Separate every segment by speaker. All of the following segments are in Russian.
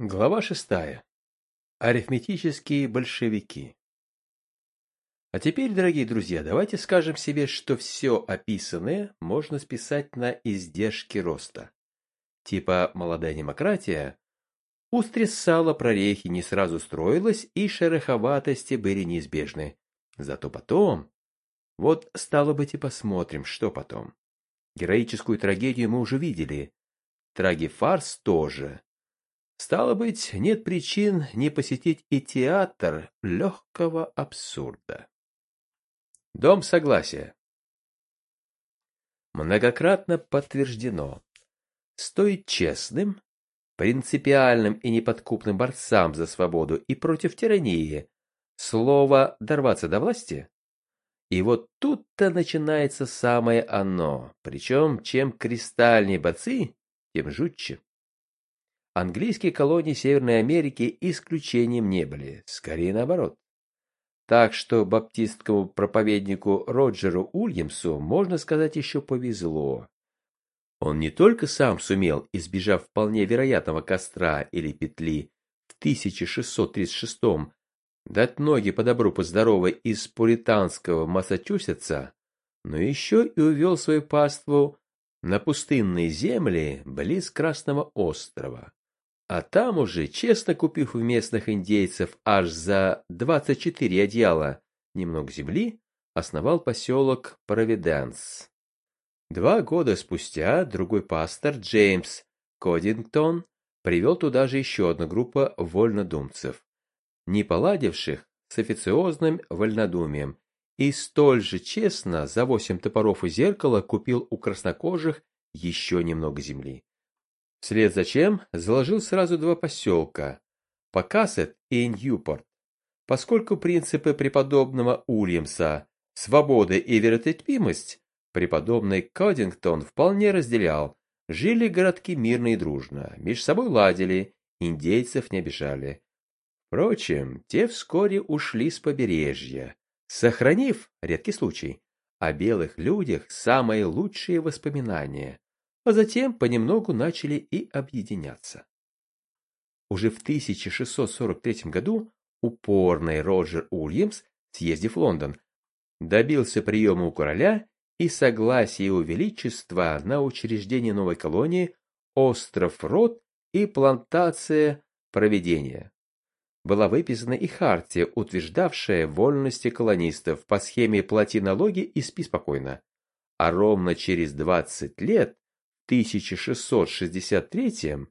Speaker 1: Глава шестая. Арифметические большевики. А теперь, дорогие друзья, давайте скажем себе, что все описанное можно списать на издержки роста. Типа молодая демократия устрясала прорехи, не сразу строилась, и шероховатости были неизбежны. Зато потом... Вот, стало быть, и посмотрим, что потом. Героическую трагедию мы уже видели. Трагифарс тоже. Стало быть, нет причин не посетить и театр легкого абсурда. Дом согласия. Многократно подтверждено. Стоит честным, принципиальным и неподкупным борцам за свободу и против тирании слово «дорваться до власти» И вот тут-то начинается самое оно, причем чем кристальнее борцы, тем жутче. Английские колонии Северной Америки исключением не были, скорее наоборот. Так что баптистскому проповеднику Роджеру Ульямсу, можно сказать, еще повезло. Он не только сам сумел, избежав вполне вероятного костра или петли в 1636 дать ноги по добру по здоровой из пуританского Массачусетса, но еще и увел свою паству на пустынные земли близ Красного острова. А там уже, честно купив у местных индейцев аж за 24 одеяла немного земли, основал поселок Провиденс. Два года спустя другой пастор Джеймс Кодингтон привел туда же еще одну группу вольнодумцев, не поладивших с официозным вольнодумием, и столь же честно за восемь топоров и зеркала купил у краснокожих еще немного земли. Вслед за чем заложил сразу два поселка – Покасет и Ньюпорт. Поскольку принципы преподобного Ульямса – свобода и веротерпимость – преподобный Кодингтон вполне разделял, жили городки мирно и дружно, между собой ладили, индейцев не обижали. Впрочем, те вскоре ушли с побережья, сохранив, редкий случай, о белых людях самые лучшие воспоминания а затем понемногу начали и объединяться. Уже в 1643 году упорный Роджер Ульямс, съездив в Лондон, добился приема у короля и согласия его величества на учреждение новой колонии остров Рот и плантация Проведения. Была выписана и хартия, утверждавшая вольности колонистов по схеме плати налоги и спи спокойно. А ровно через 20 лет 1663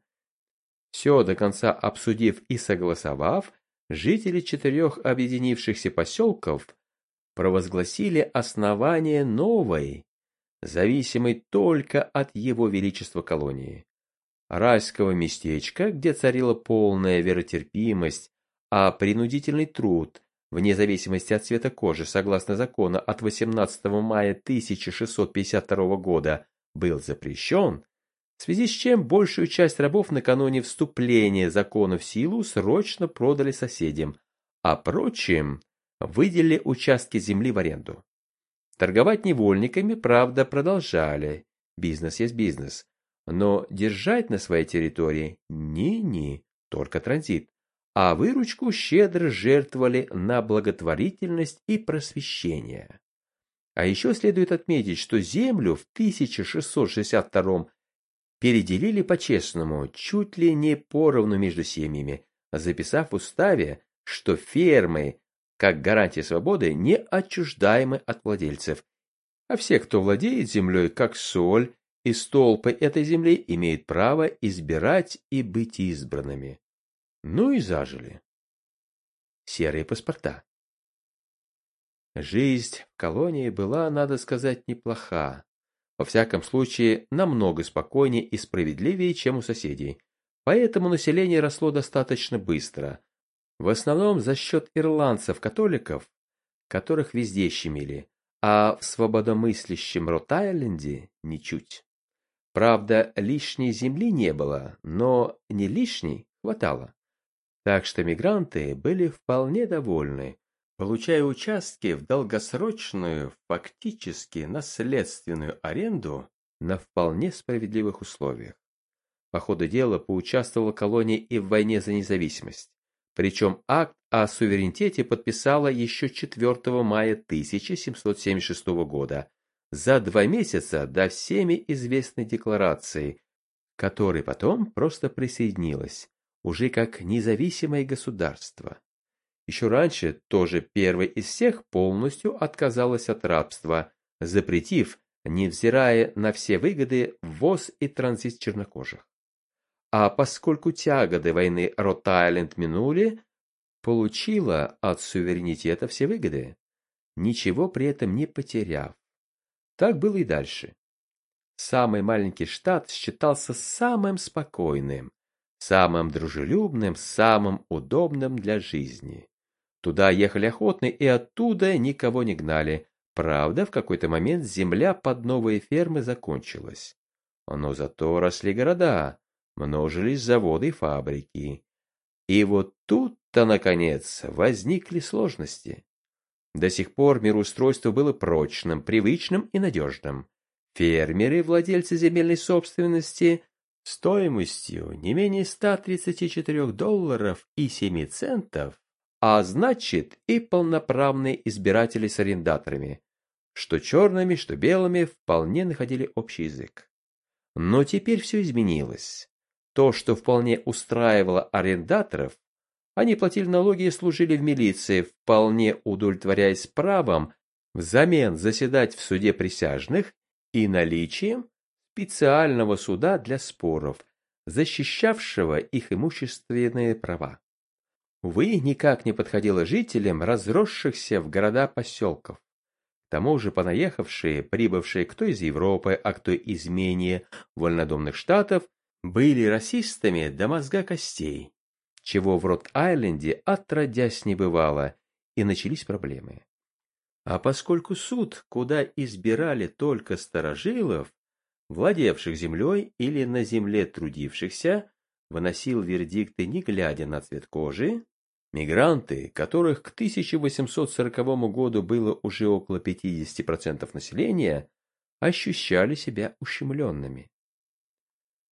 Speaker 1: все до конца обсудив и согласовав, жители четырех объединившихся поселков провозгласили основание новой, зависимой только от его величества колонии. Райского местечка, где царила полная веротерпимость, а принудительный труд, вне зависимости от цвета кожи, согласно закону от 18 мая 1652 года, был запрещен, в связи с чем большую часть рабов накануне вступления закона в силу срочно продали соседям, а прочим выделили участки земли в аренду. Торговать невольниками, правда, продолжали. Бизнес есть бизнес. Но держать на своей территории ни-ни, только транзит. А выручку щедро жертвовали на благотворительность и просвещение. А еще следует отметить, что землю в 1662 переделили по-честному, чуть ли не поровну между семьями, записав в уставе, что фермы, как гарантия свободы, не отчуждаемы от владельцев, а все, кто владеет землей, как соль и столпы этой земли, имеют право избирать и быть избранными. Ну и зажили. Серые паспорта. Жизнь в колонии была, надо сказать, неплоха. Во всяком случае, намного спокойнее и справедливее, чем у соседей. Поэтому население росло достаточно быстро. В основном за счет ирландцев-католиков, которых везде щемили, а в свободомыслящем Рот-Айленде ничуть. Правда, лишней земли не было, но не лишней хватало. Так что мигранты были вполне довольны, получая участки в долгосрочную, фактически наследственную аренду на вполне справедливых условиях. По ходу дела поучаствовала колония и в войне за независимость. Причем акт о суверенитете подписала еще 4 мая 1776 года, за два месяца до всеми известной декларации, которой потом просто присоединилась, уже как независимое государство. Еще раньше тоже первой из всех полностью отказалась от рабства, запретив, невзирая на все выгоды, ввоз и транзит чернокожих. А поскольку тяготы войны Рот-Айленд минули, получила от суверенитета все выгоды, ничего при этом не потеряв. Так было и дальше. Самый маленький штат считался самым спокойным, самым дружелюбным, самым удобным для жизни. Туда ехали охотно и оттуда никого не гнали. Правда, в какой-то момент земля под новые фермы закончилась. Но зато росли города, множились заводы и фабрики. И вот тут-то, наконец, возникли сложности. До сих пор мироустройство было прочным, привычным и надежным. Фермеры, владельцы земельной собственности, стоимостью не менее 134 долларов и 7 центов, а значит и полноправные избиратели с арендаторами, что черными, что белыми вполне находили общий язык. Но теперь все изменилось. То, что вполне устраивало арендаторов, они платили налоги и служили в милиции, вполне удовлетворяясь правом взамен заседать в суде присяжных и наличием специального суда для споров, защищавшего их имущественные права. Увы, никак не подходило жителям разросшихся в города поселков. К тому же понаехавшие, прибывшие кто из Европы, а кто из менее вольнодумных штатов, были расистами до мозга костей, чего в Рот-Айленде отродясь не бывало, и начались проблемы. А поскольку суд, куда избирали только старожилов, владевших землей или на земле трудившихся, выносил вердикты не глядя на цвет кожи, мигранты, которых к 1840 году было уже около 50% населения, ощущали себя ущемленными.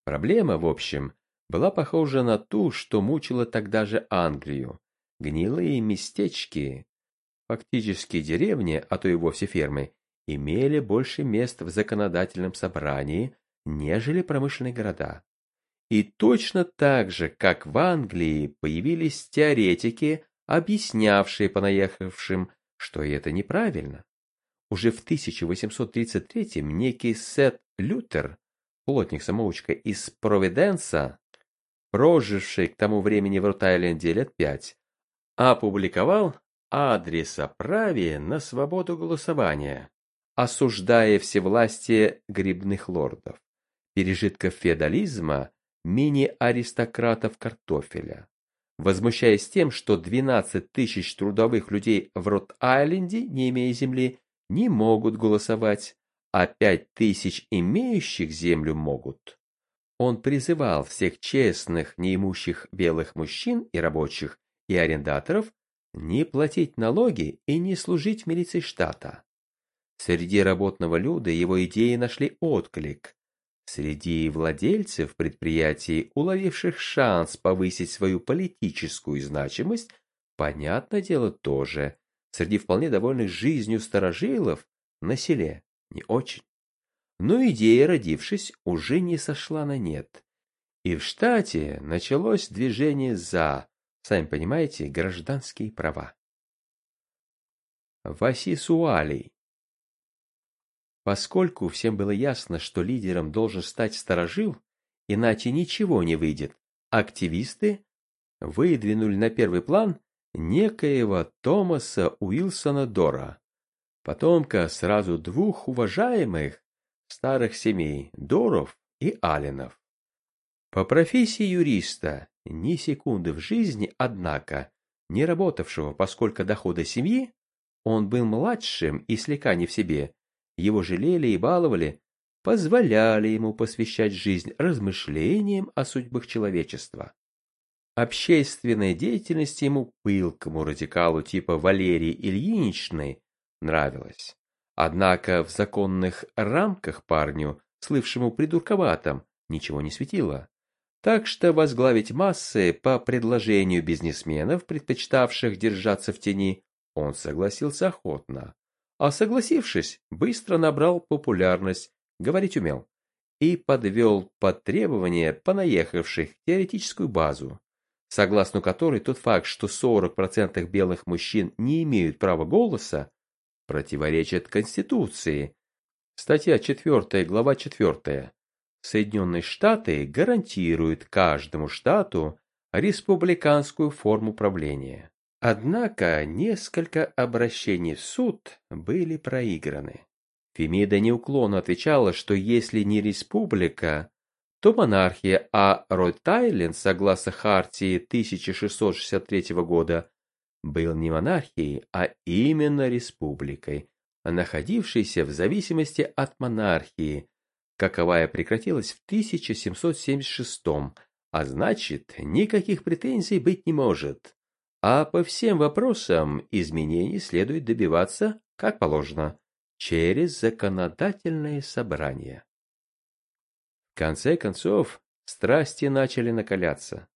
Speaker 1: Проблема, в общем, была похожа на ту, что мучила тогда же Англию. Гнилые местечки, фактически деревни, а то и вовсе фермы, имели больше мест в законодательном собрании, нежели промышленные города. И точно так же, как в Англии, появились теоретики, объяснявшие понаехавшим, что это неправильно. Уже в 1833-м некий Сет Лютер, плотник-самоучка из Провиденса, проживший к тому времени в Рот-Айленде лет пять, опубликовал адрес о праве на свободу голосования, осуждая всевластие грибных лордов, пережитков феодализма мини-аристократов картофеля, возмущаясь тем, что 12 тысяч трудовых людей в Рот-Айленде, не имея земли, не могут голосовать, а 5 тысяч имеющих землю могут. Он призывал всех честных, неимущих белых мужчин и рабочих и арендаторов не платить налоги и не служить в милиции штата. Среди работного люда его идеи нашли отклик, Среди владельцев предприятий, уловивших шанс повысить свою политическую значимость, понятное дело тоже. Среди вполне довольных жизнью старожилов на селе не очень. Но идея, родившись, уже не сошла на нет. И в штате началось движение за, сами понимаете, гражданские права. Васисуалий Поскольку всем было ясно, что лидером должен стать старожил, иначе ничего не выйдет, активисты выдвинули на первый план некоего Томаса Уилсона Дора, потомка сразу двух уважаемых старых семей Доров и Алленов. По профессии юриста, ни секунды в жизни, однако, не работавшего, поскольку дохода семьи, он был младшим и слегка не в себе, его жалели и баловали, позволяли ему посвящать жизнь размышлениям о судьбах человечества. Общественная деятельность ему пылкому радикалу типа Валерии Ильиничной нравилась. Однако в законных рамках парню, слывшему придурковатым, ничего не светило. Так что возглавить массы по предложению бизнесменов, предпочитавших держаться в тени, он согласился охотно. А согласившись, быстро набрал популярность, говорить умел. И подвел под требования понаехавших теоретическую базу, согласно которой тот факт, что 40% белых мужчин не имеют права голоса, противоречит Конституции. Статья 4, глава 4. Соединенные Штаты гарантируют каждому штату республиканскую форму правления. Однако несколько обращений в суд были проиграны. Фемида неуклонно отвечала, что если не республика, то монархия, а Ройт-Айленд, согласно Хартии 1663 года, был не монархией, а именно республикой, находившейся в зависимости от монархии, каковая прекратилась в 1776 а значит, никаких претензий быть не может. А по всем вопросам изменений следует добиваться, как положено, через законодательное собрание. В конце концов, страсти начали накаляться.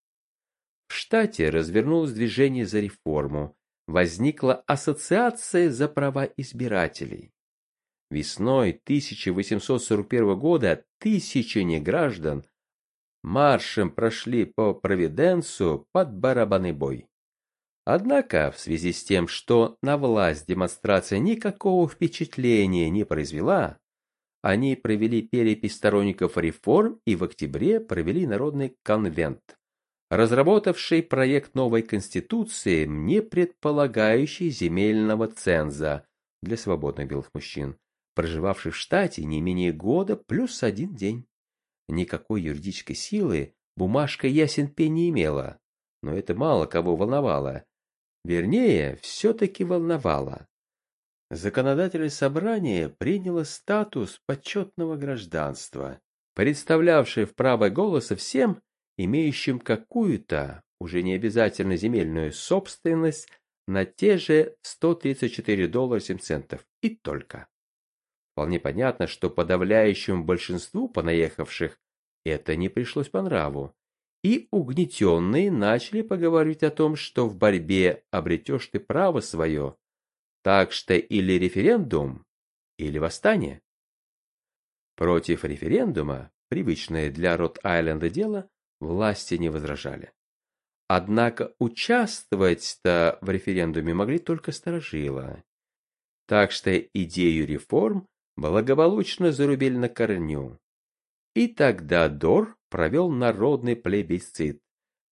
Speaker 1: В штате развернулось движение за реформу, возникла ассоциация за права избирателей. Весной 1841 года тысячи граждан маршем прошли по Провиденцу под барабанный бой. Однако, в связи с тем, что на власть демонстрация никакого впечатления не произвела, они провели перепись сторонников реформ и в октябре провели народный конвент, разработавший проект новой конституции, не предполагающий земельного ценза для свободных белых мужчин, проживавший в штате не менее года плюс один день. Никакой юридической силы бумажка ясен не имела, но это мало кого волновало. Вернее, все-таки волновало. Законодательное собрание приняло статус почетного гражданства, представлявшее в право голоса всем, имеющим какую-то, уже не обязательно земельную собственность, на те же 134 доллара 7 центов и только. Вполне понятно, что подавляющему большинству понаехавших это не пришлось по нраву. И угнетенные начали поговорить о том, что в борьбе обретешь ты право свое, так что или референдум, или восстание. Против референдума, привычное для Рот-Айленда дело, власти не возражали. Однако участвовать-то в референдуме могли только старожилы. Так что идею реформ благополучно зарубили на корню. И тогда Дор провел народный плебисцит,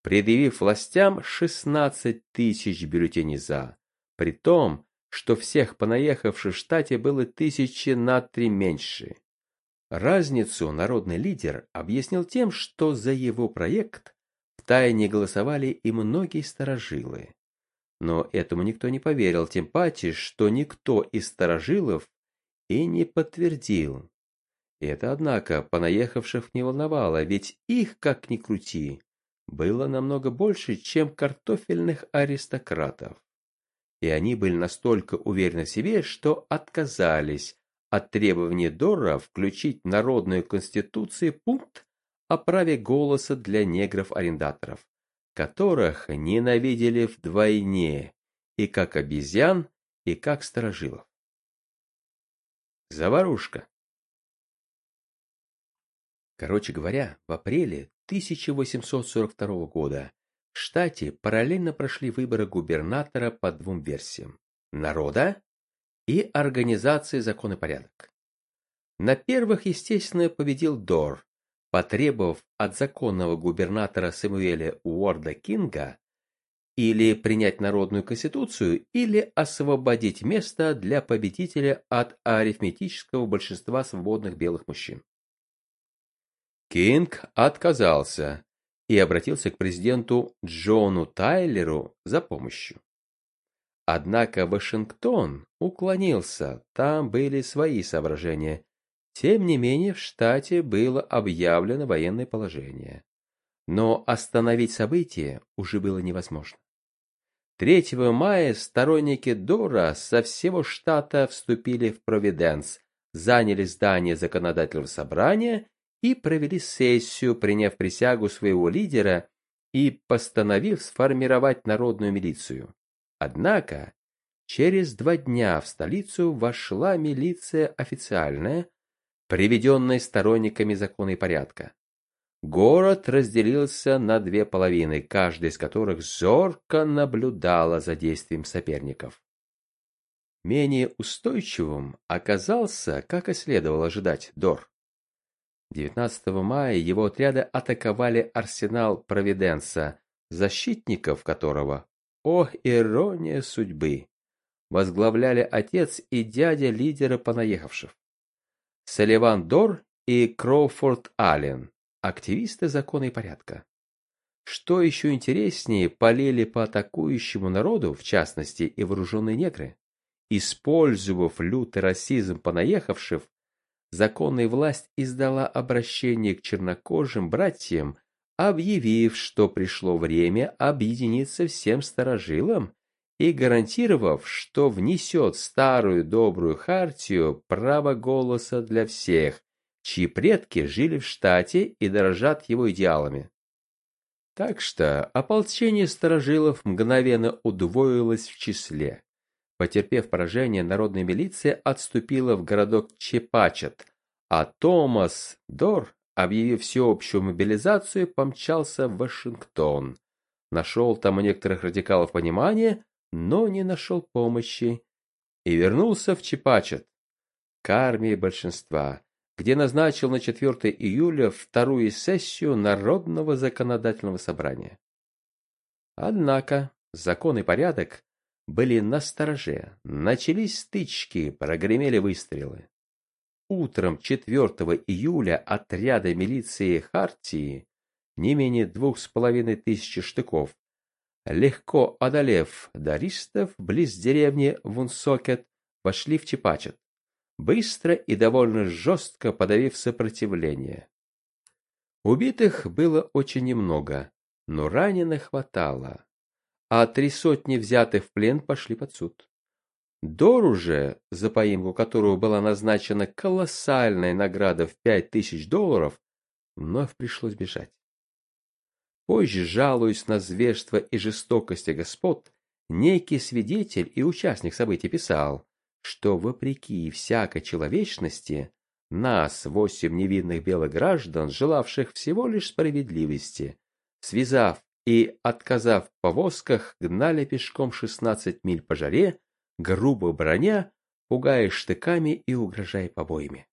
Speaker 1: предъявив властям 16 тысяч бюллетеней «за», при том, что всех понаехавших в штате было тысячи на три меньше. Разницу народный лидер объяснил тем, что за его проект втайне голосовали и многие старожилы. Но этому никто не поверил, тем паче, что никто из старожилов и не подтвердил. Это, однако, понаехавших не волновало, ведь их, как ни крути, было намного больше, чем картофельных аристократов. И они были настолько уверены в себе, что отказались от требования Дора включить в Народную Конституцию пункт о праве голоса для негров-арендаторов, которых ненавидели вдвойне и как обезьян, и как сторожилов. Заварушка. Короче говоря, в апреле 1842 года в штате параллельно прошли выборы губернатора по двум версиям: народа и организации закон и порядок. На первых, естественно, победил Дор, потребовав от законного губернатора Сэмуэля Уорда Кинга или принять народную конституцию, или освободить место для победителя от арифметического большинства свободных белых мужчин. Кинг отказался и обратился к президенту Джону Тайлеру за помощью. Однако Вашингтон уклонился, там были свои соображения. Тем не менее, в штате было объявлено военное положение. Но остановить события уже было невозможно. 3 мая сторонники Дора со всего штата вступили в Провиденс, заняли здание законодательного собрания и провели сессию, приняв присягу своего лидера и постановив сформировать народную милицию. Однако через два дня в столицу вошла милиция официальная, приведенная сторонниками закона и порядка. Город разделился на две половины, каждая из которых зорко наблюдала за действием соперников. Менее устойчивым оказался, как и следовало ожидать, Дор. 19 мая его отряды атаковали арсенал Провиденса, защитников которого, о ирония судьбы, возглавляли отец и дядя лидера понаехавших. Салливан Дор и Кроуфорд Аллен, активисты закона и порядка. Что еще интереснее, полили по атакующему народу, в частности и вооруженные негры. Использовав лютый расизм понаехавших, законная власть издала обращение к чернокожим братьям, объявив, что пришло время объединиться всем старожилам и гарантировав, что внесет старую добрую хартию право голоса для всех, чьи предки жили в штате и дорожат его идеалами. Так что ополчение старожилов мгновенно удвоилось в числе. Потерпев поражение, народная милиция отступила в городок Чепачет, а Томас Дор, объявив всеобщую мобилизацию, помчался в Вашингтон. Нашел там у некоторых радикалов понимание, но не нашел помощи и вернулся в Чепачет к армии большинства, где назначил на 4 июля вторую сессию Народного законодательного собрания. Однако закон и порядок были на стороже. Начались стычки, прогремели выстрелы. Утром 4 июля отряды милиции Хартии, не менее двух с половиной тысяч штыков, легко одолев даристов близ деревни Вунсокет, вошли в Чепачет, быстро и довольно жестко подавив сопротивление. Убитых было очень немного, но раненых хватало а три сотни взятых в плен пошли под суд. Дору же, за поимку которого была назначена колоссальная награда в пять тысяч долларов, вновь пришлось бежать. Позже, жалуясь на зверство и жестокость господ, некий свидетель и участник событий писал, что вопреки всякой человечности нас, восемь невинных белых граждан, желавших всего лишь справедливости, связав и, отказав в повозках, гнали пешком 16 миль по жаре, грубо броня, пугая штыками и угрожая побоями.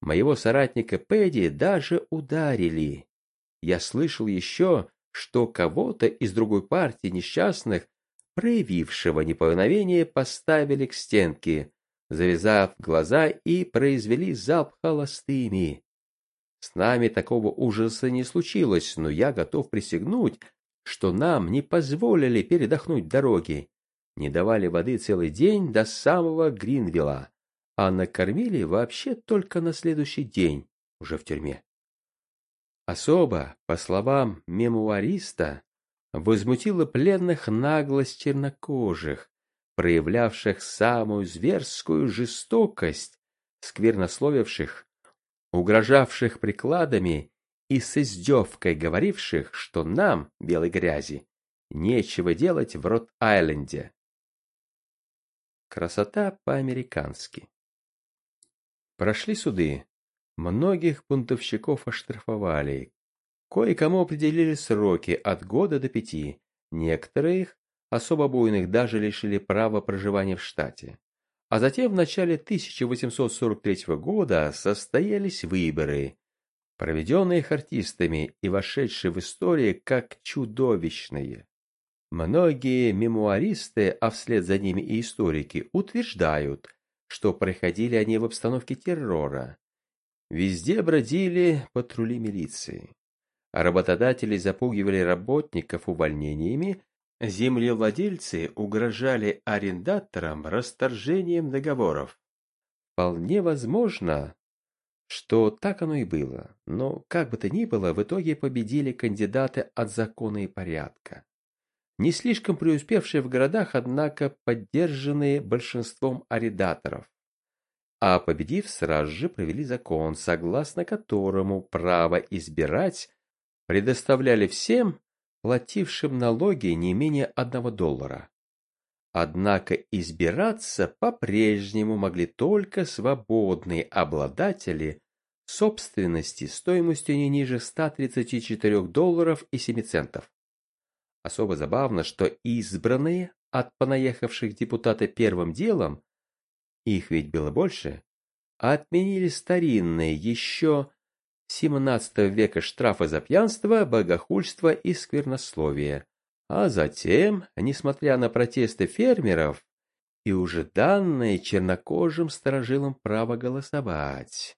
Speaker 1: Моего соратника Пэдди даже ударили. Я слышал еще, что кого-то из другой партии несчастных, проявившего неповиновение, поставили к стенке, завязав глаза и произвели залп холостыми. С нами такого ужаса не случилось, но я готов присягнуть, что нам не позволили передохнуть дороги, не давали воды целый день до самого Гринвилла, а накормили вообще только на следующий день, уже в тюрьме. Особо, по словам мемуариста, возмутила пленных наглость чернокожих, проявлявших самую зверскую жестокость, сквернословивших угрожавших прикладами и с издевкой говоривших, что нам, белой грязи, нечего делать в Рот-Айленде. Красота по-американски. Прошли суды. Многих бунтовщиков оштрафовали. Кое-кому определили сроки от года до пяти. Некоторых, особо буйных, даже лишили права проживания в штате. А затем в начале 1843 года состоялись выборы, проведенные хартистами и вошедшие в историю как чудовищные. Многие мемуаристы, а вслед за ними и историки, утверждают, что проходили они в обстановке террора. Везде бродили патрули милиции. Работодатели запугивали работников увольнениями, Землевладельцы угрожали арендаторам расторжением договоров. Вполне возможно, что так оно и было, но как бы то ни было, в итоге победили кандидаты от закона и порядка. Не слишком преуспевшие в городах, однако поддержанные большинством арендаторов. а победив сразу же провели закон, согласно которому право избирать предоставляли всем, платившим налоги не менее одного доллара. Однако избираться по-прежнему могли только свободные обладатели собственности стоимостью не ниже 134 долларов и 7 центов. Особо забавно, что избранные от понаехавших депутата первым делом, их ведь было больше, отменили старинные еще 17 века штрафы за пьянство, богохульство и сквернословие, а затем, несмотря на протесты фермеров и уже данное чернокожим сторожилам право голосовать,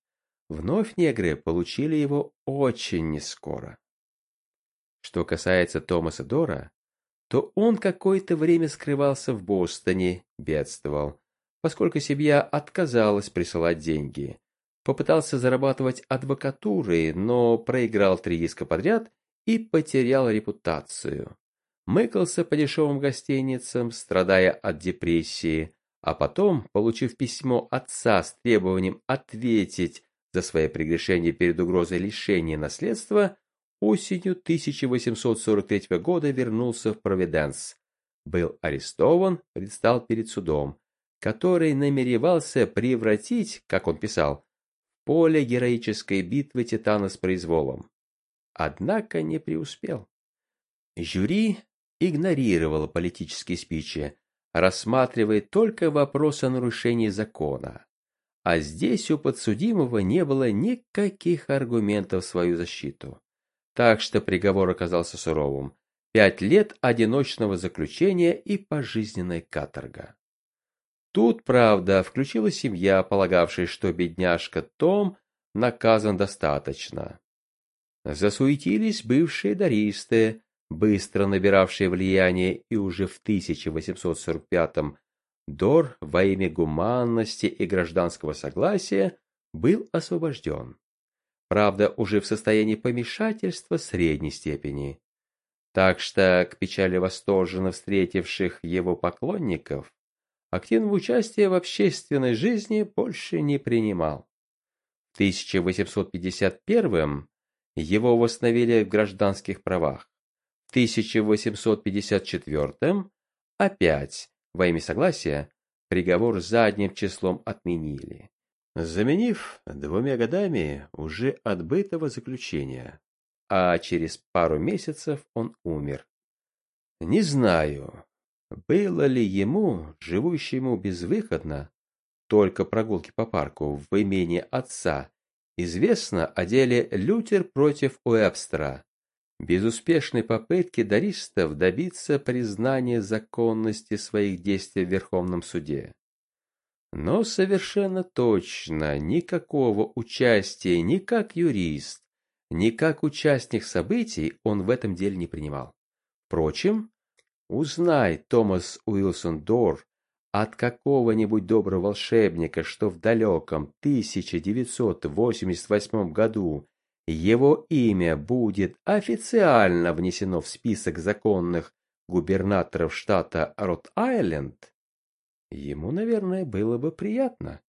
Speaker 1: вновь негры получили его очень нескоро. Что касается Томаса Дора, то он какое-то время скрывался в Бостоне, бедствовал, поскольку семья отказалась присылать деньги. Попытался зарабатывать адвокатурой, но проиграл три иска подряд и потерял репутацию мыкался по дешевым гостиницам, страдая от депрессии, а потом, получив письмо отца с требованием ответить за свои прегрешения перед угрозой лишения наследства, осенью 1843 года вернулся в Провиденс. Был арестован, предстал перед судом, который намеревался превратить, как он писал, поле героической битвы Титана с произволом. Однако не преуспел. Жюри игнорировала политические спичи, рассматривая только вопрос о нарушении закона. А здесь у подсудимого не было никаких аргументов в свою защиту. Так что приговор оказался суровым. Пять лет одиночного заключения и пожизненная каторга. Тут, правда, включила семья, полагавшая, что бедняжка Том наказан достаточно. Засуетились бывшие даристы, быстро набиравший влияние и уже в 1845-м Дор во имя гуманности и гражданского согласия был освобожден. Правда, уже в состоянии помешательства средней степени. Так что, к печали восторженно встретивших его поклонников, активного участия в общественной жизни больше не принимал. В 1851 его восстановили в гражданских правах. 1854 опять во имя согласия приговор задним числом отменили, заменив двумя годами уже отбытого заключения, а через пару месяцев он умер. Не знаю, было ли ему, живущему безвыходно, только прогулки по парку в имении отца, известно о деле Лютер против Уэбстера, безуспешной попытки даристов добиться признания законности своих действий в Верховном суде. Но совершенно точно никакого участия ни как юрист, ни как участник событий он в этом деле не принимал. Впрочем, узнай Томас Уилсон Дор от какого-нибудь доброго волшебника, что в далеком 1988 году его имя будет официально внесено в список законных губернаторов штата Рот-Айленд, ему, наверное, было бы приятно.